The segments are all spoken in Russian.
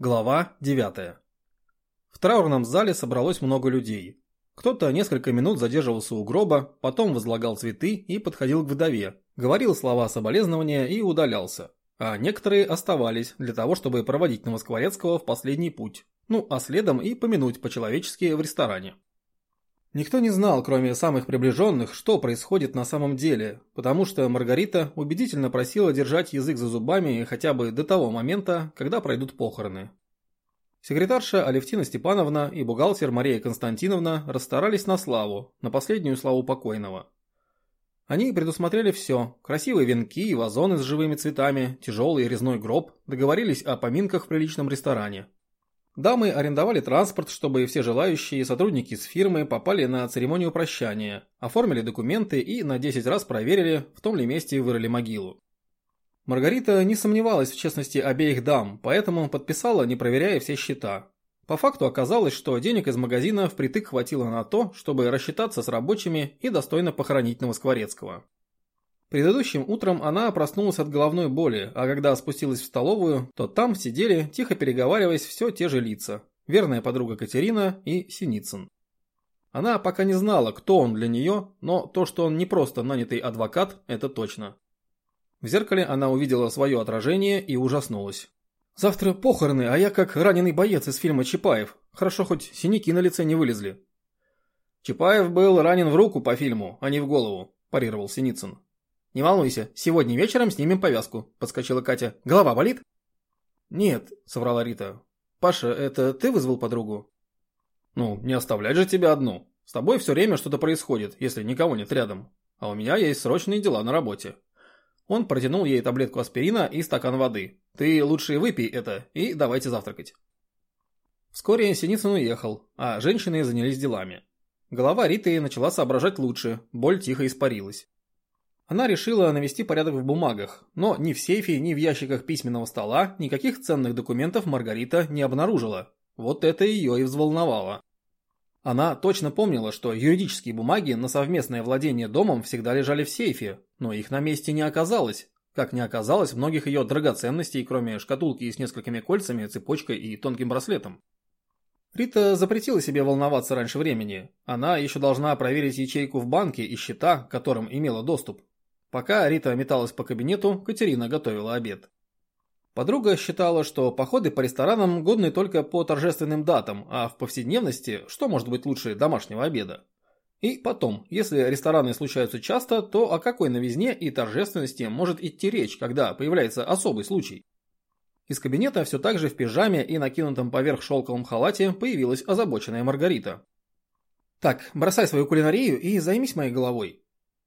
Глава 9. В траурном зале собралось много людей. Кто-то несколько минут задерживался у гроба, потом возлагал цветы и подходил к вдове, говорил слова соболезнования и удалялся. А некоторые оставались для того, чтобы проводить Новоскворецкого в последний путь, ну а следом и помянуть по-человечески в ресторане. Никто не знал, кроме самых приближенных, что происходит на самом деле, потому что Маргарита убедительно просила держать язык за зубами хотя бы до того момента, когда пройдут похороны. Секретарша Алевтина Степановна и бухгалтер Мария Константиновна расстарались на славу, на последнюю славу покойного. Они предусмотрели все – красивые венки и вазоны с живыми цветами, тяжелый резной гроб, договорились о поминках в приличном ресторане. Дамы арендовали транспорт, чтобы все желающие сотрудники с фирмы попали на церемонию прощания, оформили документы и на 10 раз проверили, в том ли месте вырыли могилу. Маргарита не сомневалась в честности обеих дам, поэтому подписала, не проверяя все счета. По факту оказалось, что денег из магазина впритык хватило на то, чтобы рассчитаться с рабочими и достойно похоронить Новоскворецкого. Предыдущим утром она проснулась от головной боли, а когда спустилась в столовую, то там сидели, тихо переговариваясь, все те же лица. Верная подруга Катерина и Синицын. Она пока не знала, кто он для нее, но то, что он не просто нанятый адвокат, это точно. В зеркале она увидела свое отражение и ужаснулась. «Завтра похороны, а я как раненый боец из фильма Чапаев. Хорошо, хоть синяки на лице не вылезли». «Чапаев был ранен в руку по фильму, а не в голову», – парировал Синицын. «Не волнуйся, сегодня вечером снимем повязку», – подскочила Катя. «Голова болит?» «Нет», – соврала Рита. «Паша, это ты вызвал подругу?» «Ну, не оставлять же тебя одну. С тобой все время что-то происходит, если никого нет рядом. А у меня есть срочные дела на работе». Он протянул ей таблетку аспирина и стакан воды. «Ты лучше выпей это и давайте завтракать». Вскоре Синицын уехал, а женщины занялись делами. Голова Риты начала соображать лучше, боль тихо испарилась. Она решила навести порядок в бумагах, но ни в сейфе, ни в ящиках письменного стола никаких ценных документов Маргарита не обнаружила. Вот это ее и взволновало. Она точно помнила, что юридические бумаги на совместное владение домом всегда лежали в сейфе, но их на месте не оказалось, как не оказалось многих ее драгоценностей, кроме шкатулки с несколькими кольцами, цепочкой и тонким браслетом. Рита запретила себе волноваться раньше времени. Она еще должна проверить ячейку в банке и счета, к которым имела доступ. Пока Рита металась по кабинету, Катерина готовила обед. Подруга считала, что походы по ресторанам годны только по торжественным датам, а в повседневности что может быть лучше домашнего обеда? И потом, если рестораны случаются часто, то о какой новизне и торжественности может идти речь, когда появляется особый случай? Из кабинета все так же в пижаме и накинутом поверх шелковом халате появилась озабоченная Маргарита. «Так, бросай свою кулинарию и займись моей головой»,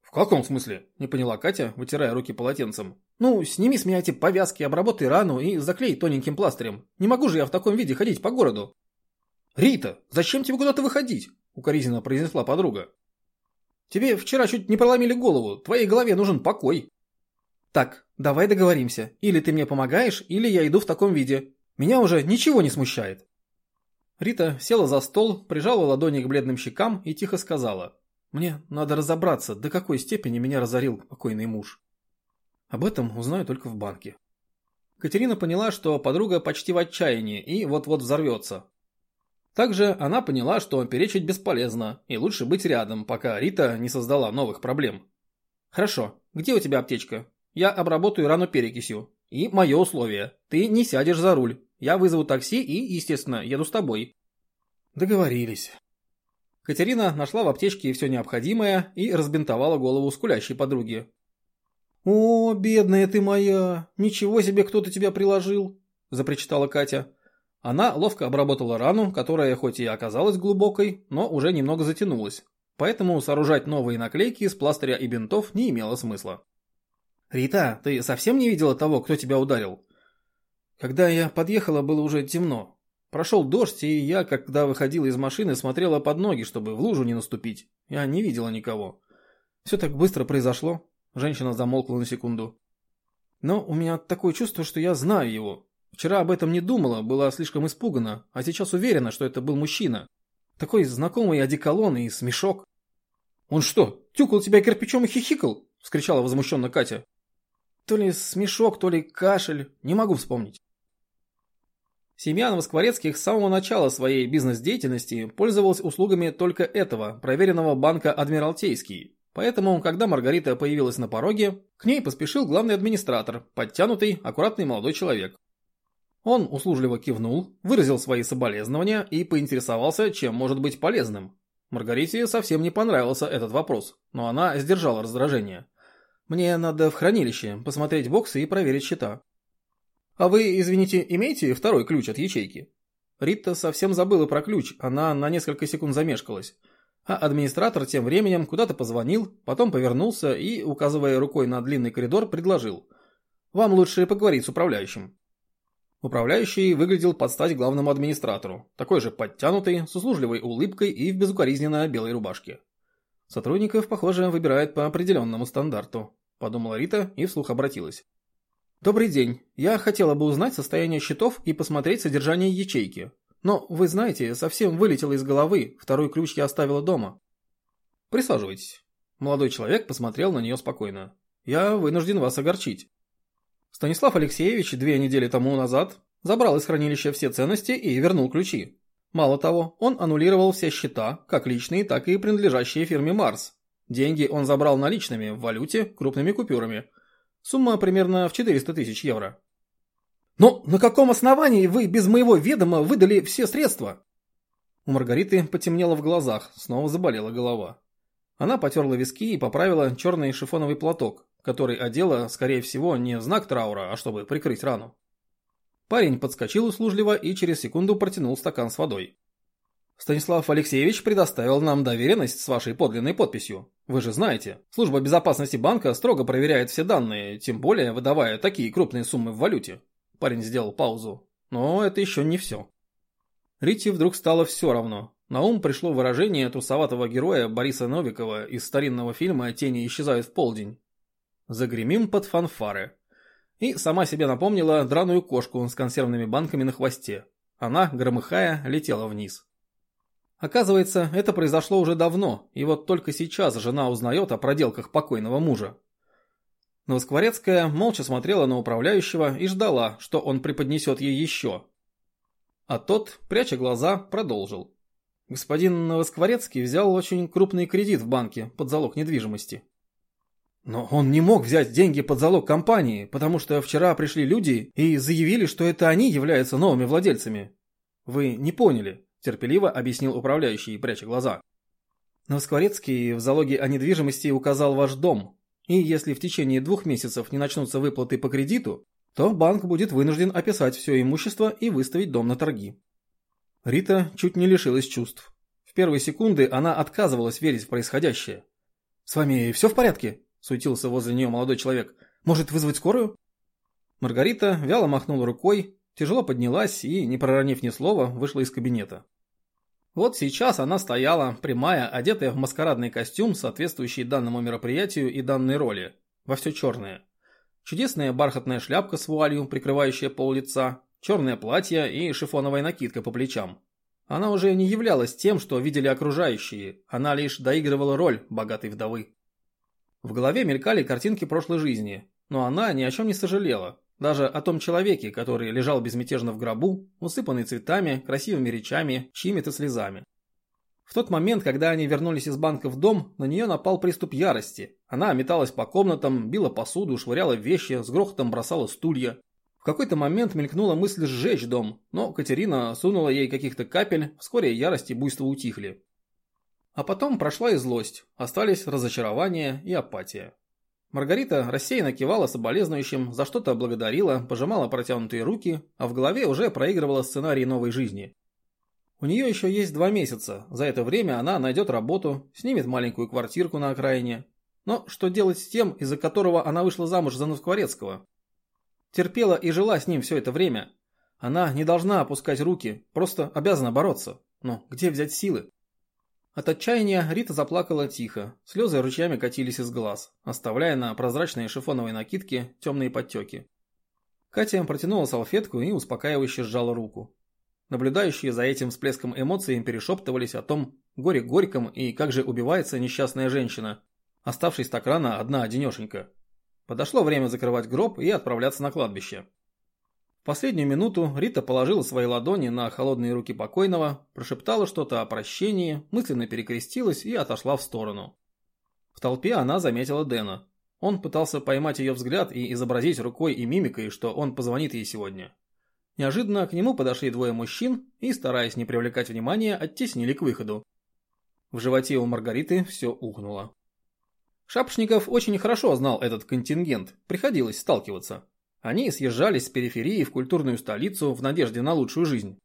«В каком смысле?» – не поняла Катя, вытирая руки полотенцем. «Ну, сними с меня эти повязки, обработай рану и заклей тоненьким пластырем. Не могу же я в таком виде ходить по городу». «Рита, зачем тебе куда-то выходить?» – укоризненно произнесла подруга. «Тебе вчера чуть не проломили голову, твоей голове нужен покой». «Так, давай договоримся. Или ты мне помогаешь, или я иду в таком виде. Меня уже ничего не смущает». Рита села за стол, прижала ладони к бледным щекам и тихо сказала. Мне надо разобраться, до какой степени меня разорил покойный муж. Об этом узнаю только в банке. Катерина поняла, что подруга почти в отчаянии и вот-вот взорвется. Также она поняла, что перечить бесполезно, и лучше быть рядом, пока Рита не создала новых проблем. «Хорошо, где у тебя аптечка? Я обработаю рану перекисью. И мое условие. Ты не сядешь за руль. Я вызову такси и, естественно, еду с тобой». Договорились. Катерина нашла в аптечке все необходимое и разбинтовала голову скулящей подруги. «О, бедная ты моя! Ничего себе кто-то тебя приложил!» – запричитала Катя. Она ловко обработала рану, которая хоть и оказалась глубокой, но уже немного затянулась. Поэтому сооружать новые наклейки из пластыря и бинтов не имело смысла. «Рита, ты совсем не видела того, кто тебя ударил?» Когда я подъехала, было уже темно. Прошел дождь, и я, когда выходила из машины, смотрела под ноги, чтобы в лужу не наступить. Я не видела никого. Все так быстро произошло. Женщина замолкла на секунду. Но у меня такое чувство, что я знаю его. Вчера об этом не думала, была слишком испугана, а сейчас уверена, что это был мужчина. Такой знакомый одеколон и смешок. «Он что, тюкал тебя кирпичом и хихикал?» – вскричала возмущенно Катя. То ли смешок, то ли кашель, не могу вспомнить. Семья Новоскворецких с самого начала своей бизнес-деятельности пользовалась услугами только этого, проверенного банка «Адмиралтейский». Поэтому, когда Маргарита появилась на пороге, к ней поспешил главный администратор, подтянутый, аккуратный молодой человек. Он услужливо кивнул, выразил свои соболезнования и поинтересовался, чем может быть полезным. Маргарите совсем не понравился этот вопрос, но она сдержала раздражение. «Мне надо в хранилище посмотреть боксы и проверить счета». «А вы, извините, имеете второй ключ от ячейки?» Рита совсем забыла про ключ, она на несколько секунд замешкалась. А администратор тем временем куда-то позвонил, потом повернулся и, указывая рукой на длинный коридор, предложил. «Вам лучше поговорить с управляющим». Управляющий выглядел под стать главному администратору, такой же подтянутый, с услужливой улыбкой и в безукоризненно белой рубашке. Сотрудников, похоже, выбирают по определенному стандарту, подумала Рита и вслух обратилась. Добрый день. Я хотела бы узнать состояние счетов и посмотреть содержание ячейки. Но, вы знаете, совсем вылетело из головы, второй ключ я оставила дома. Присаживайтесь. Молодой человек посмотрел на нее спокойно. Я вынужден вас огорчить. Станислав Алексеевич две недели тому назад забрал из хранилища все ценности и вернул ключи. Мало того, он аннулировал все счета, как личные, так и принадлежащие фирме Марс. Деньги он забрал наличными, в валюте, крупными купюрами. Сумма примерно в 400 тысяч евро. «Но на каком основании вы без моего ведома выдали все средства?» У Маргариты потемнело в глазах, снова заболела голова. Она потерла виски и поправила черный шифоновый платок, который одела, скорее всего, не в знак траура, а чтобы прикрыть рану. Парень подскочил услужливо и через секунду протянул стакан с водой. Станислав Алексеевич предоставил нам доверенность с вашей подлинной подписью. Вы же знаете, служба безопасности банка строго проверяет все данные, тем более выдавая такие крупные суммы в валюте. Парень сделал паузу. Но это еще не все. Рите вдруг стало все равно. На ум пришло выражение трусоватого героя Бориса Новикова из старинного фильма «Тени исчезают в полдень». Загремим под фанфары. И сама себе напомнила драную кошку с консервными банками на хвосте. Она, громыхая, летела вниз. Оказывается, это произошло уже давно, и вот только сейчас жена узнает о проделках покойного мужа. Новоскворецкая молча смотрела на управляющего и ждала, что он преподнесет ей еще. А тот, пряча глаза, продолжил. Господин Новоскворецкий взял очень крупный кредит в банке под залог недвижимости. Но он не мог взять деньги под залог компании, потому что вчера пришли люди и заявили, что это они являются новыми владельцами. Вы не поняли, терпеливо объяснил управляющий, пряча глаза. Новоскворецкий в залоге о недвижимости указал ваш дом, и если в течение двух месяцев не начнутся выплаты по кредиту, то банк будет вынужден описать все имущество и выставить дом на торги. Рита чуть не лишилась чувств. В первые секунды она отказывалась верить в происходящее. «С вами все в порядке?» суетился возле нее молодой человек. «Может, вызвать скорую?» Маргарита вяло махнула рукой, тяжело поднялась и, не проронив ни слова, вышла из кабинета. Вот сейчас она стояла, прямая, одетая в маскарадный костюм, соответствующий данному мероприятию и данной роли, во все черное. Чудесная бархатная шляпка с вуалью, прикрывающая пол лица, черное платье и шифоновая накидка по плечам. Она уже не являлась тем, что видели окружающие, она лишь доигрывала роль богатой вдовы. В голове мелькали картинки прошлой жизни, но она ни о чем не сожалела. Даже о том человеке, который лежал безмятежно в гробу, усыпанный цветами, красивыми речами, чьими-то слезами. В тот момент, когда они вернулись из банка в дом, на нее напал приступ ярости. Она металась по комнатам, била посуду, швыряла вещи, с грохотом бросала стулья. В какой-то момент мелькнула мысль сжечь дом, но Катерина сунула ей каких-то капель, вскоре ярость и буйство утихли. А потом прошла и злость, остались разочарование и апатия. Маргарита рассеянно кивала соболезнующим, за что-то благодарила, пожимала протянутые руки, а в голове уже проигрывала сценарий новой жизни. У нее еще есть два месяца, за это время она найдет работу, снимет маленькую квартирку на окраине. Но что делать с тем, из-за которого она вышла замуж за Новскворецкого? Терпела и жила с ним все это время. Она не должна опускать руки, просто обязана бороться. Но где взять силы? От отчаяния Рита заплакала тихо, слезы ручьями катились из глаз, оставляя на прозрачной шифоновой накидке темные подтеки. Катя протянула салфетку и успокаивающе сжала руку. Наблюдающие за этим всплеском эмоций перешептывались о том горе горьком и как же убивается несчастная женщина, оставшись так рано одна одинешенька. Подошло время закрывать гроб и отправляться на кладбище. Последнюю минуту Рита положила свои ладони на холодные руки покойного, прошептала что-то о прощении, мысленно перекрестилась и отошла в сторону. В толпе она заметила Дэна. Он пытался поймать ее взгляд и изобразить рукой и мимикой, что он позвонит ей сегодня. Неожиданно к нему подошли двое мужчин и, стараясь не привлекать внимания, оттеснили к выходу. В животе у Маргариты все ухнуло. Шапошников очень хорошо знал этот контингент, приходилось сталкиваться. Они съезжались с периферии в культурную столицу в надежде на лучшую жизнь.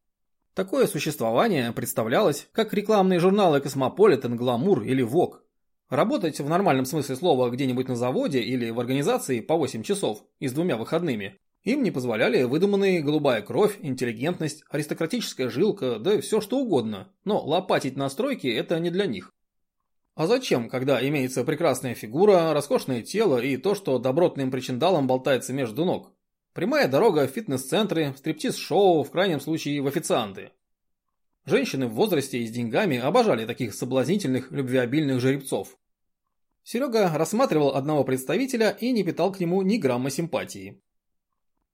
Такое существование представлялось, как рекламные журналы «Космополитен», «Гламур» или «Вог». Работать в нормальном смысле слова где-нибудь на заводе или в организации по 8 часов и с двумя выходными им не позволяли выдуманные голубая кровь, интеллигентность, аристократическая жилка, да все что угодно, но лопатить на стройке это не для них. А зачем, когда имеется прекрасная фигура, роскошное тело и то, что добротным причиндалом болтается между ног? Прямая дорога в фитнес-центры, в стриптиз-шоу, в крайнем случае в официанты. Женщины в возрасте и с деньгами обожали таких соблазнительных, любвеобильных жеребцов. Серега рассматривал одного представителя и не питал к нему ни грамма симпатии.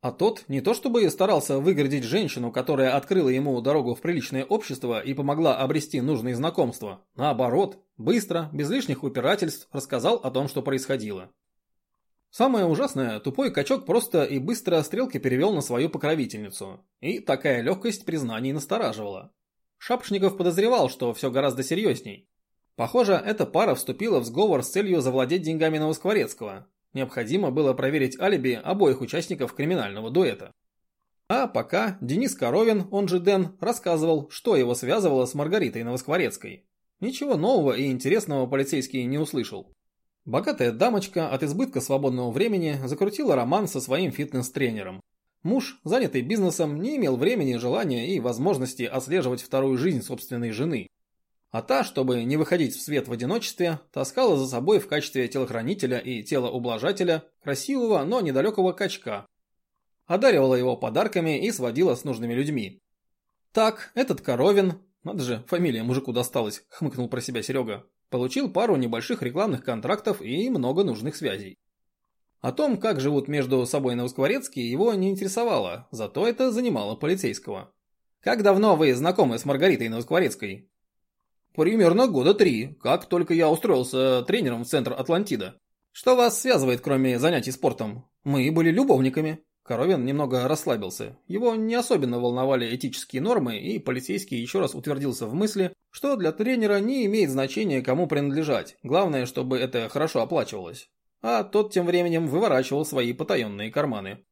А тот не то чтобы старался выгородить женщину, которая открыла ему дорогу в приличное общество и помогла обрести нужные знакомства. Наоборот, быстро, без лишних упирательств, рассказал о том, что происходило. Самое ужасное, тупой качок просто и быстро стрелки перевел на свою покровительницу. И такая легкость признаний настораживала. Шапошников подозревал, что все гораздо серьезней. Похоже, эта пара вступила в сговор с целью завладеть деньгами Новоскворецкого, Необходимо было проверить алиби обоих участников криминального дуэта. А пока Денис Коровин, он же Дэн, рассказывал, что его связывало с Маргаритой Новоскворецкой. Ничего нового и интересного полицейский не услышал. Богатая дамочка от избытка свободного времени закрутила роман со своим фитнес-тренером. Муж, занятый бизнесом, не имел времени, желания и возможности отслеживать вторую жизнь собственной жены. А та, чтобы не выходить в свет в одиночестве, таскала за собой в качестве телохранителя и телоублажателя красивого, но недалекого качка. Одаривала его подарками и сводила с нужными людьми. Так, этот Коровин, надо же, фамилия мужику досталась, хмыкнул про себя Серега, получил пару небольших рекламных контрактов и много нужных связей. О том, как живут между собой Новоскворецкие, его не интересовало, зато это занимало полицейского. «Как давно вы знакомы с Маргаритой Новоскворецкой?» Примерно года три, как только я устроился тренером в центр Атлантида. Что вас связывает, кроме занятий спортом? Мы были любовниками. Коровин немного расслабился. Его не особенно волновали этические нормы, и полицейский еще раз утвердился в мысли, что для тренера не имеет значения, кому принадлежать. Главное, чтобы это хорошо оплачивалось. А тот тем временем выворачивал свои потаенные карманы.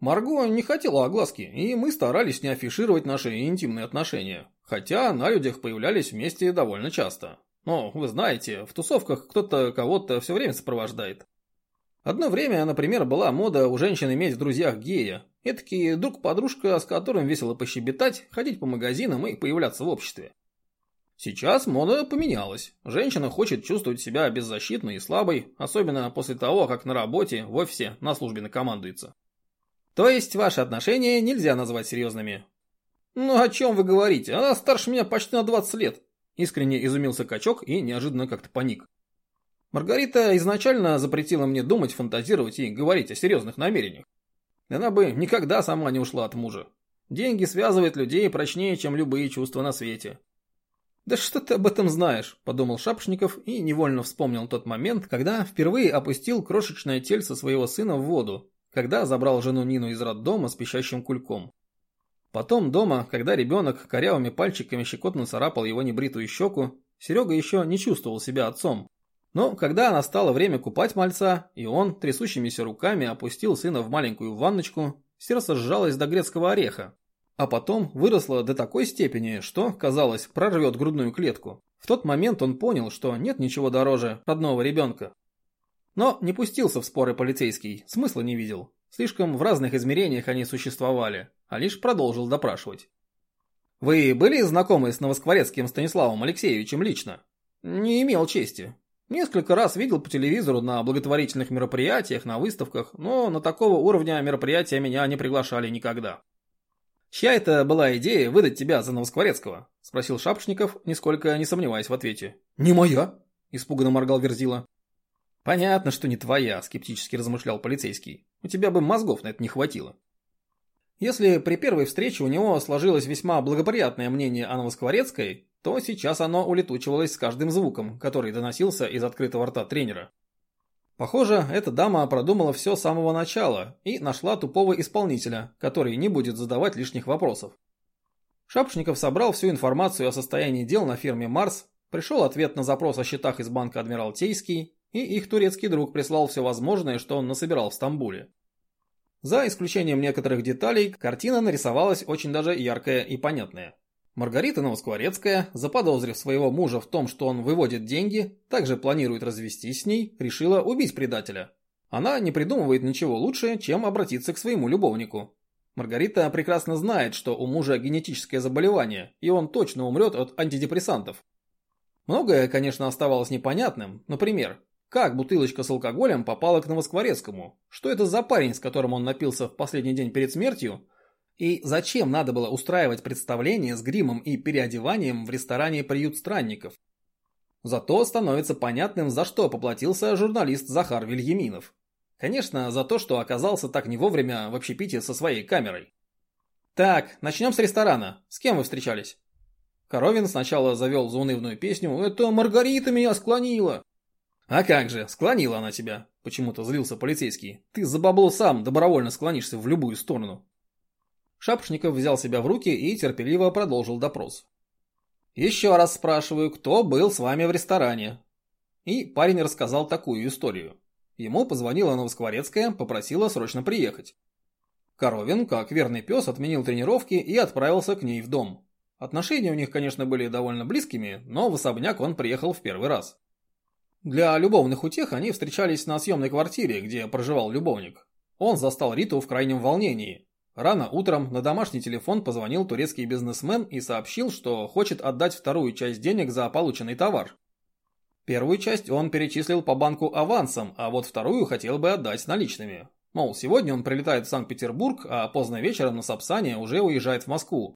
Марго не хотела огласки, и мы старались не афишировать наши интимные отношения. Хотя на людях появлялись вместе довольно часто. Но, вы знаете, в тусовках кто-то кого-то все время сопровождает. Одно время, например, была мода у женщин иметь в друзьях гея. Эдакий друг-подружка, с которым весело пощебетать, ходить по магазинам и появляться в обществе. Сейчас мода поменялась. Женщина хочет чувствовать себя беззащитной и слабой, особенно после того, как на работе, в офисе, на службе накомандуется. То есть ваши отношения нельзя назвать серьезными? Ну о чем вы говорите? Она старше меня почти на 20 лет. Искренне изумился качок и неожиданно как-то паник. Маргарита изначально запретила мне думать, фантазировать и говорить о серьезных намерениях. Она бы никогда сама не ушла от мужа. Деньги связывают людей прочнее, чем любые чувства на свете. «Да что ты об этом знаешь?» – подумал Шапшников и невольно вспомнил тот момент, когда впервые опустил крошечное тельце своего сына в воду, когда забрал жену Нину из роддома с пищащим кульком. Потом дома, когда ребенок корявыми пальчиками щекотно царапал его небритую щеку, Серега еще не чувствовал себя отцом. Но когда настало время купать мальца, и он трясущимися руками опустил сына в маленькую ванночку, сердце сжалось до грецкого ореха. А потом выросло до такой степени, что, казалось, прорвет грудную клетку. В тот момент он понял, что нет ничего дороже родного ребенка. Но не пустился в споры полицейский, смысла не видел. Слишком в разных измерениях они существовали, а лишь продолжил допрашивать. «Вы были знакомы с Новоскворецким Станиславом Алексеевичем лично?» «Не имел чести. Несколько раз видел по телевизору на благотворительных мероприятиях, на выставках, но на такого уровня мероприятия меня не приглашали никогда». «Чья это была идея выдать тебя за Новоскворецкого?» – спросил Шапошников, нисколько не сомневаясь в ответе. «Не моя!» – испуганно моргал Верзила. «Понятно, что не твоя», – скептически размышлял полицейский. «У тебя бы мозгов на это не хватило». Если при первой встрече у него сложилось весьма благоприятное мнение о Новоскворецкой, то сейчас оно улетучивалось с каждым звуком, который доносился из открытого рта тренера. Похоже, эта дама продумала все с самого начала и нашла тупого исполнителя, который не будет задавать лишних вопросов. Шапошников собрал всю информацию о состоянии дел на фирме «Марс», пришел ответ на запрос о счетах из банка «Адмиралтейский», и их турецкий друг прислал все возможное, что он насобирал в Стамбуле. За исключением некоторых деталей, картина нарисовалась очень даже яркая и понятная. Маргарита Новоскворецкая, заподозрив своего мужа в том, что он выводит деньги, также планирует развестись с ней, решила убить предателя. Она не придумывает ничего лучше, чем обратиться к своему любовнику. Маргарита прекрасно знает, что у мужа генетическое заболевание, и он точно умрет от антидепрессантов. Многое, конечно, оставалось непонятным. Например, как бутылочка с алкоголем попала к Новоскворецкому? Что это за парень, с которым он напился в последний день перед смертью? И зачем надо было устраивать представление с гримом и переодеванием в ресторане «Приют странников»? Зато становится понятным, за что поплатился журналист Захар Вильяминов. Конечно, за то, что оказался так не вовремя в общепите со своей камерой. Так, начнем с ресторана. С кем вы встречались? Коровин сначала завел заунывную песню «Это Маргарита меня склонила». «А как же, склонила она тебя!» – почему-то злился полицейский. «Ты за бабло сам добровольно склонишься в любую сторону». Шапошников взял себя в руки и терпеливо продолжил допрос. «Еще раз спрашиваю, кто был с вами в ресторане?» И парень рассказал такую историю. Ему позвонила Новоскворецкая, попросила срочно приехать. Коровин, как верный пес, отменил тренировки и отправился к ней в дом. Отношения у них, конечно, были довольно близкими, но в особняк он приехал в первый раз. Для любовных утех они встречались на съемной квартире, где проживал любовник. Он застал Риту в крайнем волнении. Рано утром на домашний телефон позвонил турецкий бизнесмен и сообщил, что хочет отдать вторую часть денег за полученный товар. Первую часть он перечислил по банку авансом, а вот вторую хотел бы отдать наличными. Мол, сегодня он прилетает в Санкт-Петербург, а поздно вечером на Сапсане уже уезжает в Москву.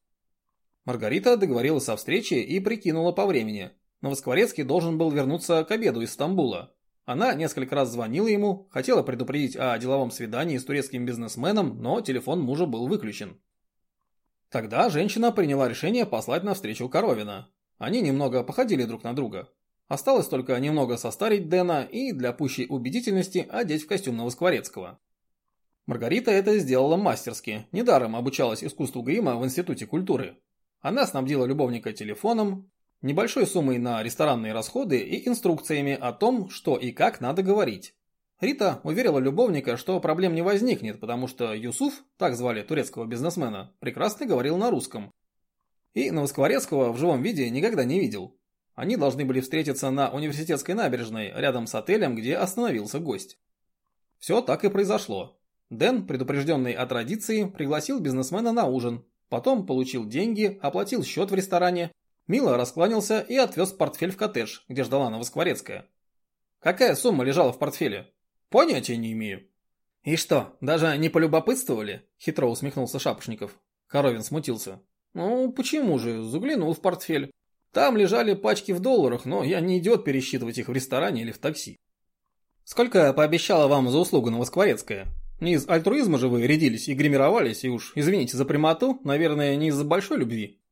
Маргарита договорилась о встрече и прикинула по времени. Новоскворецкий должен был вернуться к обеду из Стамбула. Она несколько раз звонила ему, хотела предупредить о деловом свидании с турецким бизнесменом, но телефон мужа был выключен. Тогда женщина приняла решение послать навстречу Коровина. Они немного походили друг на друга. Осталось только немного состарить Дэна и для пущей убедительности одеть в костюм Новоскворецкого. Маргарита это сделала мастерски, недаром обучалась искусству грима в Институте культуры. Она снабдила любовника телефоном, небольшой суммой на ресторанные расходы и инструкциями о том, что и как надо говорить. Рита уверила любовника, что проблем не возникнет, потому что Юсуф, так звали турецкого бизнесмена, прекрасно говорил на русском. И Новоскворецкого в живом виде никогда не видел. Они должны были встретиться на университетской набережной, рядом с отелем, где остановился гость. Все так и произошло. Дэн, предупрежденный о традиции, пригласил бизнесмена на ужин, потом получил деньги, оплатил счет в ресторане Мило раскланялся и отвез портфель в коттедж, где ждала Новоскворецкая. Какая сумма лежала в портфеле? Понятия не имею. И что, даже не полюбопытствовали? Хитро усмехнулся Шапошников. Коровин смутился. Ну, почему же? Заглянул в портфель. Там лежали пачки в долларах, но я не идиот пересчитывать их в ресторане или в такси. Сколько пообещала вам за услугу Новоскворецкая? Не из альтруизма же вы рядились и гримировались, и уж, извините за прямоту, наверное, не из-за большой любви.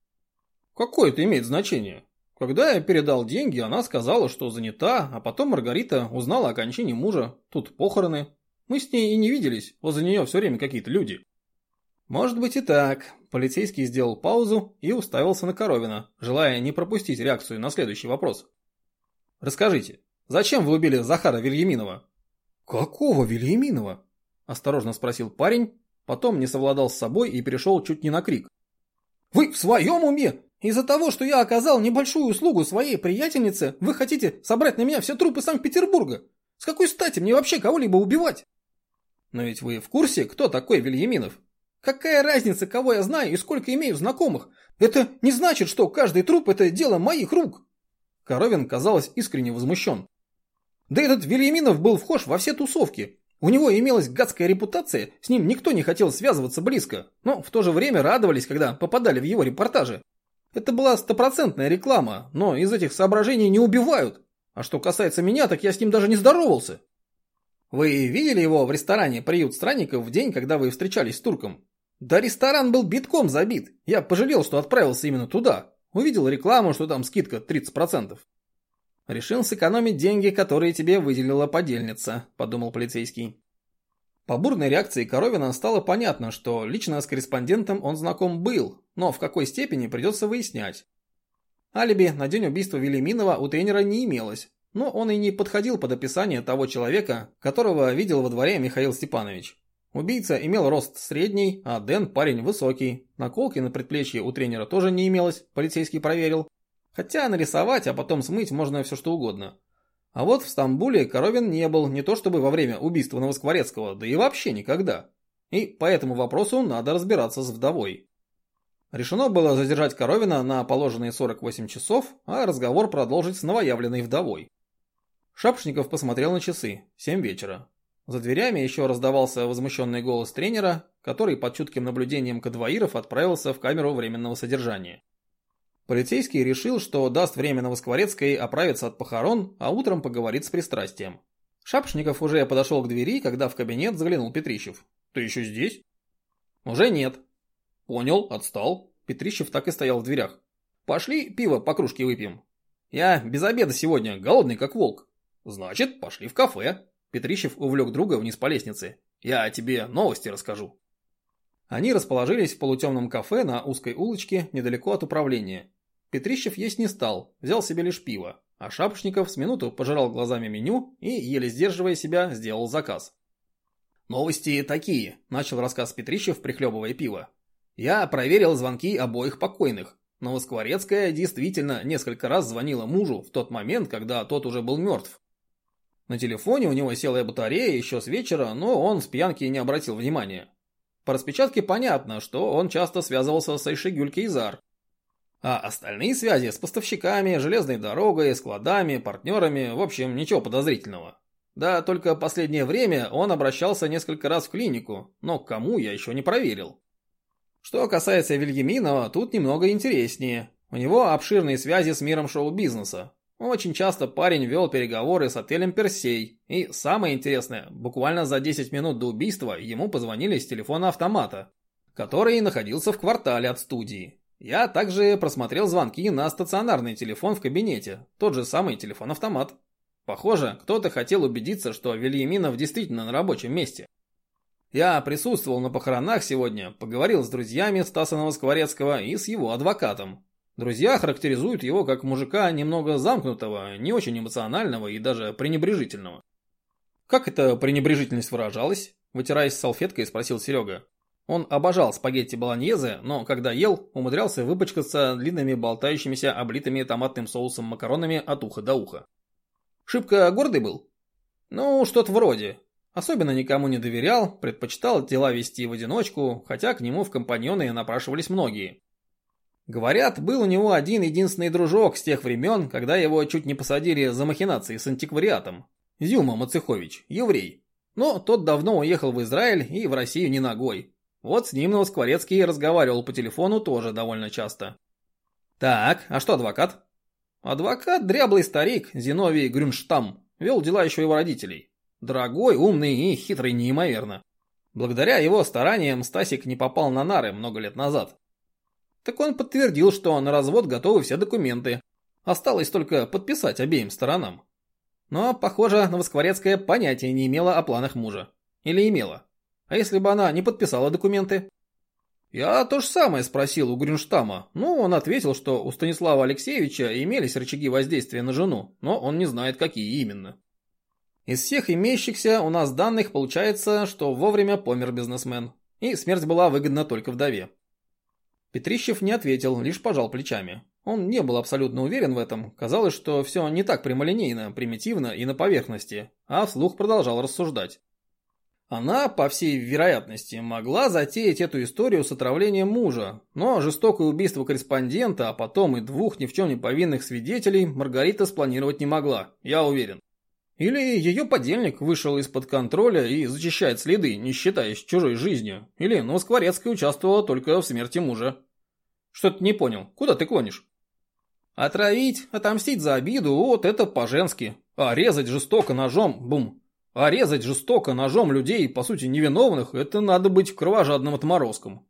Какое это имеет значение? Когда я передал деньги, она сказала, что занята, а потом Маргарита узнала о кончине мужа. Тут похороны. Мы с ней и не виделись, возле нее все время какие-то люди. Может быть и так. Полицейский сделал паузу и уставился на Коровина, желая не пропустить реакцию на следующий вопрос. Расскажите, зачем вы убили Захара Вильяминова? Какого Вильяминова? Осторожно спросил парень, потом не совладал с собой и перешел чуть не на крик. Вы в своем уме? Из-за того, что я оказал небольшую услугу своей приятельнице, вы хотите собрать на меня все трупы Санкт-Петербурга? С какой стати мне вообще кого-либо убивать? Но ведь вы в курсе, кто такой Вильяминов? Какая разница, кого я знаю и сколько имею знакомых? Это не значит, что каждый труп это дело моих рук. Коровин, казалось, искренне возмущен. Да этот Вильяминов был вхож во все тусовки. У него имелась гадская репутация, с ним никто не хотел связываться близко, но в то же время радовались, когда попадали в его репортажи. Это была стопроцентная реклама, но из этих соображений не убивают. А что касается меня, так я с ним даже не здоровался. Вы видели его в ресторане «Приют странников» в день, когда вы встречались с турком? Да ресторан был битком забит. Я пожалел, что отправился именно туда. Увидел рекламу, что там скидка 30%. Решил сэкономить деньги, которые тебе выделила подельница, подумал полицейский. По бурной реакции Коровина стало понятно, что лично с корреспондентом он знаком был, но в какой степени придется выяснять. Алиби на день убийства Велиминова у тренера не имелось, но он и не подходил под описание того человека, которого видел во дворе Михаил Степанович. Убийца имел рост средний, а Дэн парень высокий. Наколки на предплечье у тренера тоже не имелось, полицейский проверил. Хотя нарисовать, а потом смыть можно все что угодно. А вот в Стамбуле Коровин не был, не то чтобы во время убийства Новоскворецкого, да и вообще никогда. И по этому вопросу надо разбираться с вдовой. Решено было задержать Коровина на положенные 48 часов, а разговор продолжить с новоявленной вдовой. Шапшников посмотрел на часы. 7 вечера. За дверями еще раздавался возмущенный голос тренера, который под чутким наблюдением кадвоиров отправился в камеру временного содержания. Полицейский решил, что даст время Новоскворецкой оправиться от похорон, а утром поговорит с пристрастием. Шапшников уже подошел к двери, когда в кабинет заглянул Петрищев. «Ты еще здесь?» «Уже нет». «Понял, отстал». Петрищев так и стоял в дверях. «Пошли пиво по кружке выпьем». «Я без обеда сегодня, голодный как волк». «Значит, пошли в кафе». Петрищев увлек друга вниз по лестнице. «Я тебе новости расскажу». Они расположились в полутемном кафе на узкой улочке недалеко от управления. Петрищев есть не стал, взял себе лишь пиво, а Шапошников с минуту пожирал глазами меню и, еле сдерживая себя, сделал заказ. «Новости такие», – начал рассказ Петрищев, прихлебывая пиво. «Я проверил звонки обоих покойных. Новоскворецкая действительно несколько раз звонила мужу в тот момент, когда тот уже был мертв. На телефоне у него села батарея еще с вечера, но он с пьянки не обратил внимания. По распечатке понятно, что он часто связывался с Айшигюль Кейзар. А остальные связи с поставщиками, железной дорогой, складами, партнерами, в общем, ничего подозрительного. Да, только последнее время он обращался несколько раз в клинику, но к кому я еще не проверил. Что касается Вильяминова, тут немного интереснее. У него обширные связи с миром шоу-бизнеса. Очень часто парень вел переговоры с отелем «Персей». И самое интересное, буквально за 10 минут до убийства ему позвонили с телефона автомата, который находился в квартале от студии. Я также просмотрел звонки на стационарный телефон в кабинете, тот же самый телефон-автомат. Похоже, кто-то хотел убедиться, что Вильяминов действительно на рабочем месте. Я присутствовал на похоронах сегодня, поговорил с друзьями Стаса Новоскворецкого и с его адвокатом. Друзья характеризуют его как мужика немного замкнутого, не очень эмоционального и даже пренебрежительного. Как эта пренебрежительность выражалась? Вытираясь салфеткой, спросил Серега. Он обожал спагетти болоньезе, но когда ел, умудрялся выпачкаться длинными болтающимися облитыми томатным соусом макаронами от уха до уха. Шибко гордый был? Ну, что-то вроде. Особенно никому не доверял, предпочитал дела вести в одиночку, хотя к нему в компаньоны напрашивались многие. Говорят, был у него один единственный дружок с тех времен, когда его чуть не посадили за махинации с антиквариатом. Зюма Мацехович, еврей. Но тот давно уехал в Израиль и в Россию не ногой. Вот с ним Новоскворецкий разговаривал по телефону тоже довольно часто. Так, а что адвокат? Адвокат – дряблый старик, Зиновий Грюнштам. Вел дела еще его родителей. Дорогой, умный и хитрый неимоверно. Благодаря его стараниям Стасик не попал на нары много лет назад. Так он подтвердил, что на развод готовы все документы. Осталось только подписать обеим сторонам. Но, похоже, Новоскворецкая понятия не имела о планах мужа. Или имела. А если бы она не подписала документы? Я то же самое спросил у Грюнштама. Ну, он ответил, что у Станислава Алексеевича имелись рычаги воздействия на жену, но он не знает, какие именно. Из всех имеющихся у нас данных получается, что вовремя помер бизнесмен. И смерть была выгодна только вдове. Петрищев не ответил, лишь пожал плечами. Он не был абсолютно уверен в этом, казалось, что все не так прямолинейно, примитивно и на поверхности, а вслух продолжал рассуждать. Она, по всей вероятности, могла затеять эту историю с отравлением мужа, но жестокое убийство корреспондента, а потом и двух ни в чем не повинных свидетелей Маргарита спланировать не могла, я уверен. Или ее подельник вышел из-под контроля и зачищает следы, не считаясь чужой жизнью. Или Новоскворецкая участвовала только в смерти мужа. Что ты не понял? Куда ты клонишь? Отравить, отомстить за обиду, вот это по-женски. А резать жестоко ножом, бум. А резать жестоко ножом людей, по сути невиновных, это надо быть кровожадным отморозком.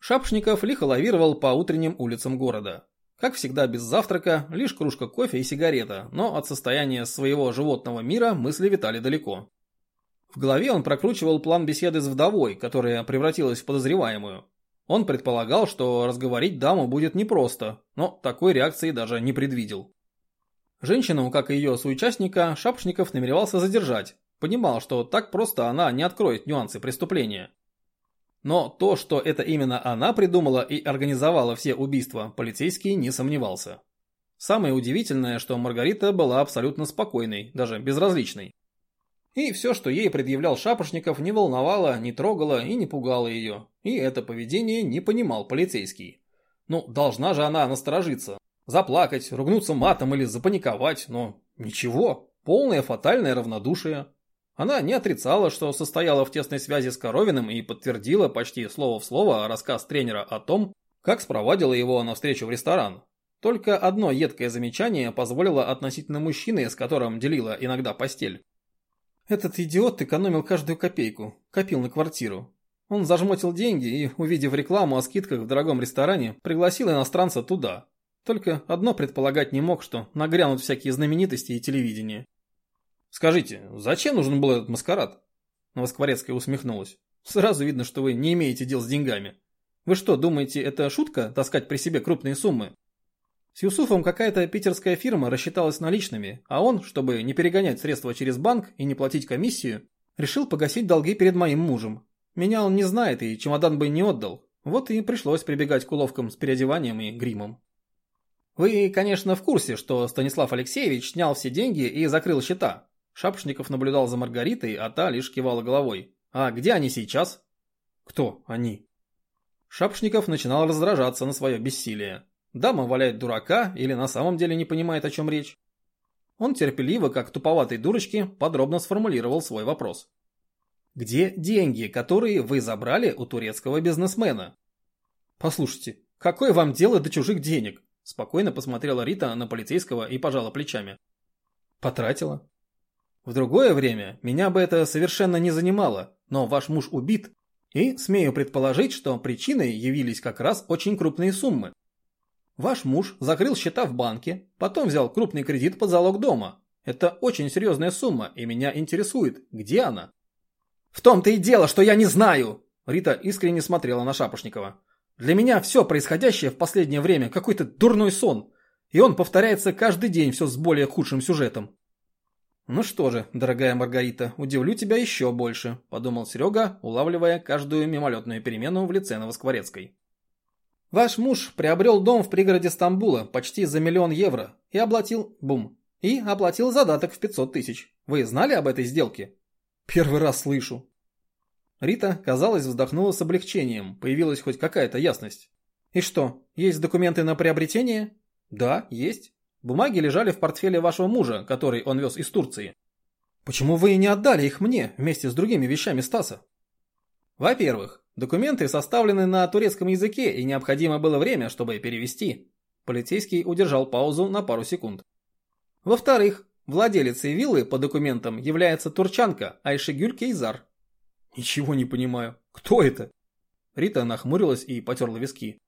Шапшников лихо лавировал по утренним улицам города. Как всегда без завтрака, лишь кружка кофе и сигарета, но от состояния своего животного мира мысли витали далеко. В голове он прокручивал план беседы с вдовой, которая превратилась в подозреваемую. Он предполагал, что разговорить даму будет непросто, но такой реакции даже не предвидел. Женщину, как и ее соучастника, Шапшников намеревался задержать. Понимал, что так просто она не откроет нюансы преступления. Но то, что это именно она придумала и организовала все убийства, полицейский не сомневался. Самое удивительное, что Маргарита была абсолютно спокойной, даже безразличной. И все, что ей предъявлял Шапошников, не волновало, не трогало и не пугало ее. И это поведение не понимал полицейский. Ну, должна же она насторожиться. Заплакать, ругнуться матом или запаниковать, но ничего. Полное фатальное равнодушие. Она не отрицала, что состояла в тесной связи с Коровиным и подтвердила почти слово в слово рассказ тренера о том, как спровадила его на встречу в ресторан. Только одно едкое замечание позволило относительно мужчины, с которым делила иногда постель. Этот идиот экономил каждую копейку, копил на квартиру. Он зажмотил деньги и, увидев рекламу о скидках в дорогом ресторане, пригласил иностранца туда. Только одно предполагать не мог, что нагрянут всякие знаменитости и телевидение. «Скажите, зачем нужен был этот маскарад?» Новоскворецкая усмехнулась. «Сразу видно, что вы не имеете дел с деньгами. Вы что, думаете, это шутка, таскать при себе крупные суммы? С Юсуфом какая-то питерская фирма рассчиталась наличными, а он, чтобы не перегонять средства через банк и не платить комиссию, решил погасить долги перед моим мужем. Меня он не знает и чемодан бы не отдал. Вот и пришлось прибегать к уловкам с переодеванием и гримом. Вы, конечно, в курсе, что Станислав Алексеевич снял все деньги и закрыл счета. Шапошников наблюдал за Маргаритой, а та лишь кивала головой. А где они сейчас? Кто они? Шапошников начинал раздражаться на свое бессилие. Дама валяет дурака или на самом деле не понимает, о чем речь. Он терпеливо, как туповатой дурочки, подробно сформулировал свой вопрос. Где деньги, которые вы забрали у турецкого бизнесмена? Послушайте, какое вам дело до чужих денег? Спокойно посмотрела Рита на полицейского и пожала плечами. Потратила. В другое время меня бы это совершенно не занимало, но ваш муж убит, и смею предположить, что причиной явились как раз очень крупные суммы. Ваш муж закрыл счета в банке, потом взял крупный кредит под залог дома. Это очень серьезная сумма, и меня интересует, где она? В том-то и дело, что я не знаю! Рита искренне смотрела на Шапошникова. Для меня все происходящее в последнее время какой-то дурной сон, и он повторяется каждый день все с более худшим сюжетом. «Ну что же, дорогая Маргарита, удивлю тебя еще больше», – подумал Серега, улавливая каждую мимолетную перемену в лице Новоскворецкой. «Ваш муж приобрел дом в пригороде Стамбула почти за миллион евро и оплатил... бум. И оплатил задаток в 500 тысяч. Вы знали об этой сделке?» «Первый раз слышу», Рита, казалось, вздохнула с облегчением, появилась хоть какая-то ясность. «И что, есть документы на приобретение?» «Да, есть. Бумаги лежали в портфеле вашего мужа, который он вез из Турции». «Почему вы не отдали их мне вместе с другими вещами Стаса?» «Во-первых, документы составлены на турецком языке и необходимо было время, чтобы перевести». Полицейский удержал паузу на пару секунд. «Во-вторых, владелицей виллы по документам является турчанка Айшегюль Кейзар, Ничего не понимаю. Кто это? Рита нахмурилась и потерла виски.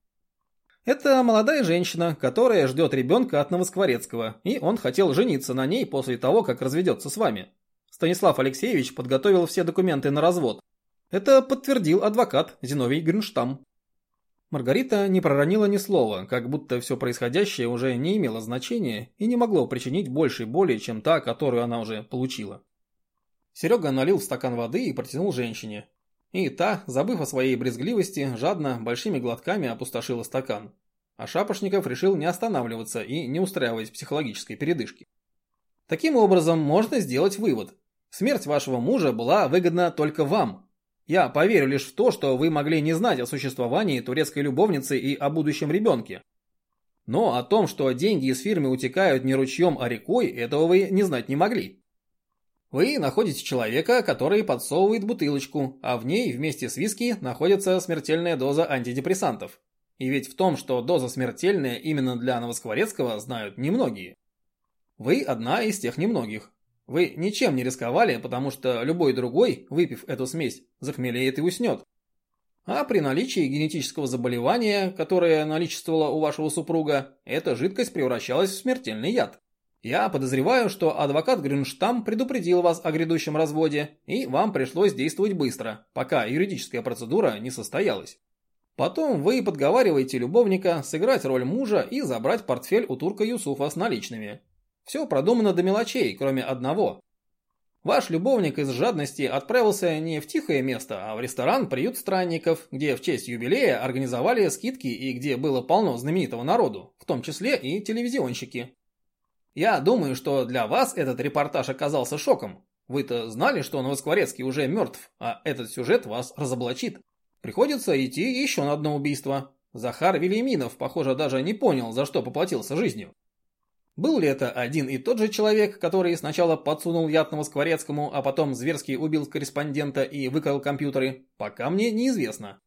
Это молодая женщина, которая ждет ребенка от Новоскворецкого, и он хотел жениться на ней после того, как разведется с вами. Станислав Алексеевич подготовил все документы на развод. Это подтвердил адвокат Зиновий Гринштам. Маргарита не проронила ни слова, как будто все происходящее уже не имело значения и не могло причинить большей боли, чем та, которую она уже получила. Серега налил в стакан воды и протянул женщине. И та, забыв о своей брезгливости, жадно, большими глотками опустошила стакан. А Шапошников решил не останавливаться и не устраивать психологической передышки. Таким образом, можно сделать вывод. Смерть вашего мужа была выгодна только вам. Я поверю лишь в то, что вы могли не знать о существовании турецкой любовницы и о будущем ребенке. Но о том, что деньги из фирмы утекают не ручьем, а рекой, этого вы не знать не могли. Вы находите человека, который подсовывает бутылочку, а в ней вместе с виски находится смертельная доза антидепрессантов. И ведь в том, что доза смертельная именно для Новоскворецкого, знают немногие. Вы одна из тех немногих. Вы ничем не рисковали, потому что любой другой, выпив эту смесь, захмелеет и уснет. А при наличии генетического заболевания, которое наличествовало у вашего супруга, эта жидкость превращалась в смертельный яд. Я подозреваю, что адвокат Грюнштам предупредил вас о грядущем разводе, и вам пришлось действовать быстро, пока юридическая процедура не состоялась. Потом вы подговариваете любовника сыграть роль мужа и забрать портфель у турка Юсуфа с наличными. Все продумано до мелочей, кроме одного. Ваш любовник из жадности отправился не в тихое место, а в ресторан «Приют странников», где в честь юбилея организовали скидки и где было полно знаменитого народу, в том числе и телевизионщики. Я думаю, что для вас этот репортаж оказался шоком. Вы-то знали, что Новоскворецкий уже мертв, а этот сюжет вас разоблачит. Приходится идти еще на одно убийство. Захар Велиминов, похоже, даже не понял, за что поплатился жизнью. Был ли это один и тот же человек, который сначала подсунул ядного Скворецкому, а потом зверски убил корреспондента и выкрал компьютеры, пока мне неизвестно.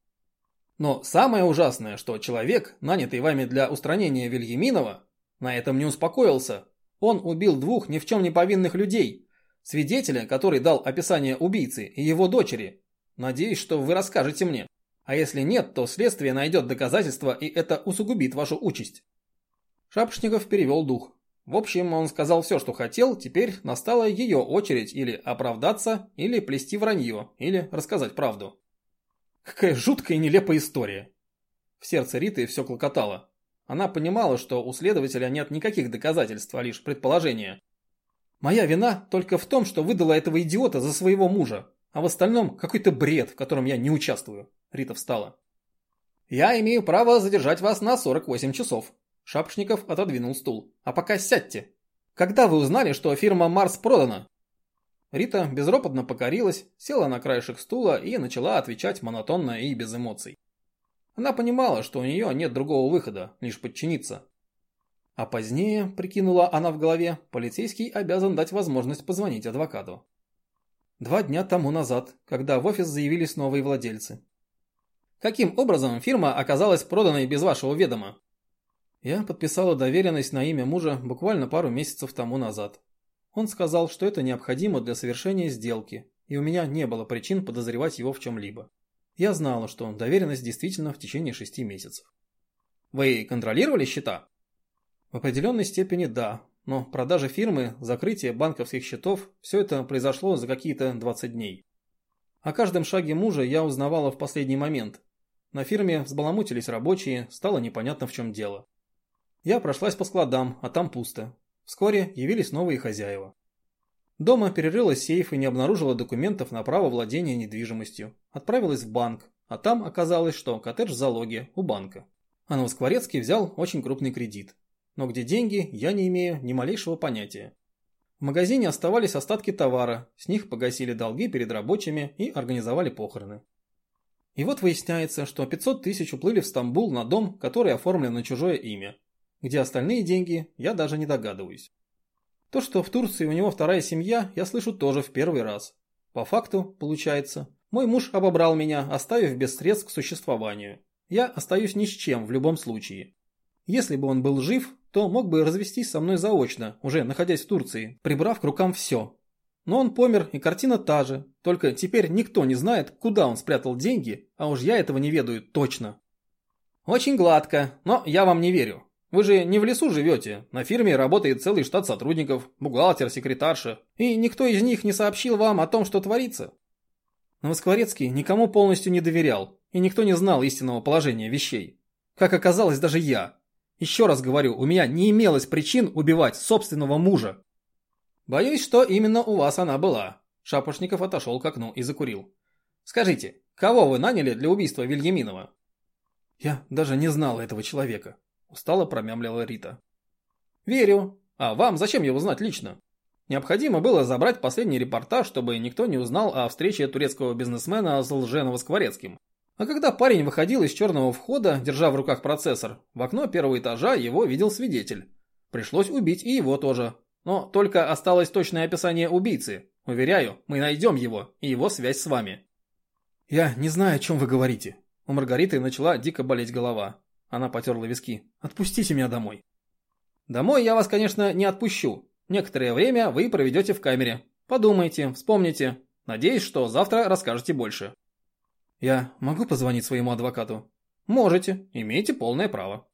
Но самое ужасное, что человек, нанятый вами для устранения Вильяминова, на этом не успокоился. Он убил двух ни в чем не повинных людей, свидетеля, который дал описание убийцы, и его дочери, Надеюсь, что вы расскажете мне. А если нет, то следствие найдет доказательства, и это усугубит вашу участь. Шапошников перевел дух. В общем, он сказал все, что хотел, теперь настала ее очередь или оправдаться, или плести вранье, или рассказать правду. Какая жуткая и нелепая история. В сердце Риты все клокотало. Она понимала, что у следователя нет никаких доказательств, а лишь предположения. Моя вина только в том, что выдала этого идиота за своего мужа. А в остальном какой-то бред, в котором я не участвую. Рита встала. Я имею право задержать вас на 48 часов. Шапшников отодвинул стул. А пока сядьте. Когда вы узнали, что фирма Марс продана? Рита безропотно покорилась, села на краешек стула и начала отвечать монотонно и без эмоций. Она понимала, что у нее нет другого выхода, лишь подчиниться. А позднее, прикинула она в голове, полицейский обязан дать возможность позвонить адвокату. Два дня тому назад, когда в офис заявились новые владельцы. Каким образом фирма оказалась проданной без вашего ведома? Я подписала доверенность на имя мужа буквально пару месяцев тому назад. Он сказал, что это необходимо для совершения сделки, и у меня не было причин подозревать его в чем-либо. Я знала, что доверенность действительно в течение шести месяцев. Вы контролировали счета? В определенной степени да, но продажа фирмы, закрытие банковских счетов – все это произошло за какие-то 20 дней. О каждом шаге мужа я узнавала в последний момент. На фирме взбаламутились рабочие, стало непонятно в чем дело. Я прошлась по складам, а там пусто. Вскоре явились новые хозяева. Дома перерыла сейф и не обнаружила документов на право владения недвижимостью. Отправилась в банк, а там оказалось, что коттедж в залоге у банка. А Новоскворецкий взял очень крупный кредит но где деньги, я не имею ни малейшего понятия. В магазине оставались остатки товара, с них погасили долги перед рабочими и организовали похороны. И вот выясняется, что 500 тысяч уплыли в Стамбул на дом, который оформлен на чужое имя. Где остальные деньги, я даже не догадываюсь. То, что в Турции у него вторая семья, я слышу тоже в первый раз. По факту, получается, мой муж обобрал меня, оставив без средств к существованию. Я остаюсь ни с чем в любом случае. Если бы он был жив, то мог бы развестись со мной заочно, уже находясь в Турции, прибрав к рукам все. Но он помер, и картина та же, только теперь никто не знает, куда он спрятал деньги, а уж я этого не ведаю точно. Очень гладко, но я вам не верю. Вы же не в лесу живете, на фирме работает целый штат сотрудников, бухгалтер, секретарша, и никто из них не сообщил вам о том, что творится. Новоскворецкий никому полностью не доверял, и никто не знал истинного положения вещей. Как оказалось, даже я. Еще раз говорю, у меня не имелось причин убивать собственного мужа. Боюсь, что именно у вас она была. Шапошников отошел к окну и закурил. Скажите, кого вы наняли для убийства Вильяминова? Я даже не знала этого человека. Устало промямлила Рита. Верю. А вам зачем его знать лично? Необходимо было забрать последний репортаж, чтобы никто не узнал о встрече турецкого бизнесмена с Лженова-Скворецким. А когда парень выходил из черного входа, держа в руках процессор, в окно первого этажа его видел свидетель. Пришлось убить и его тоже. Но только осталось точное описание убийцы. Уверяю, мы найдем его и его связь с вами. Я не знаю, о чем вы говорите. У Маргариты начала дико болеть голова. Она потерла виски. Отпустите меня домой. Домой я вас, конечно, не отпущу. Некоторое время вы проведете в камере. Подумайте, вспомните. Надеюсь, что завтра расскажете больше. Я могу позвонить своему адвокату? Можете, имеете полное право.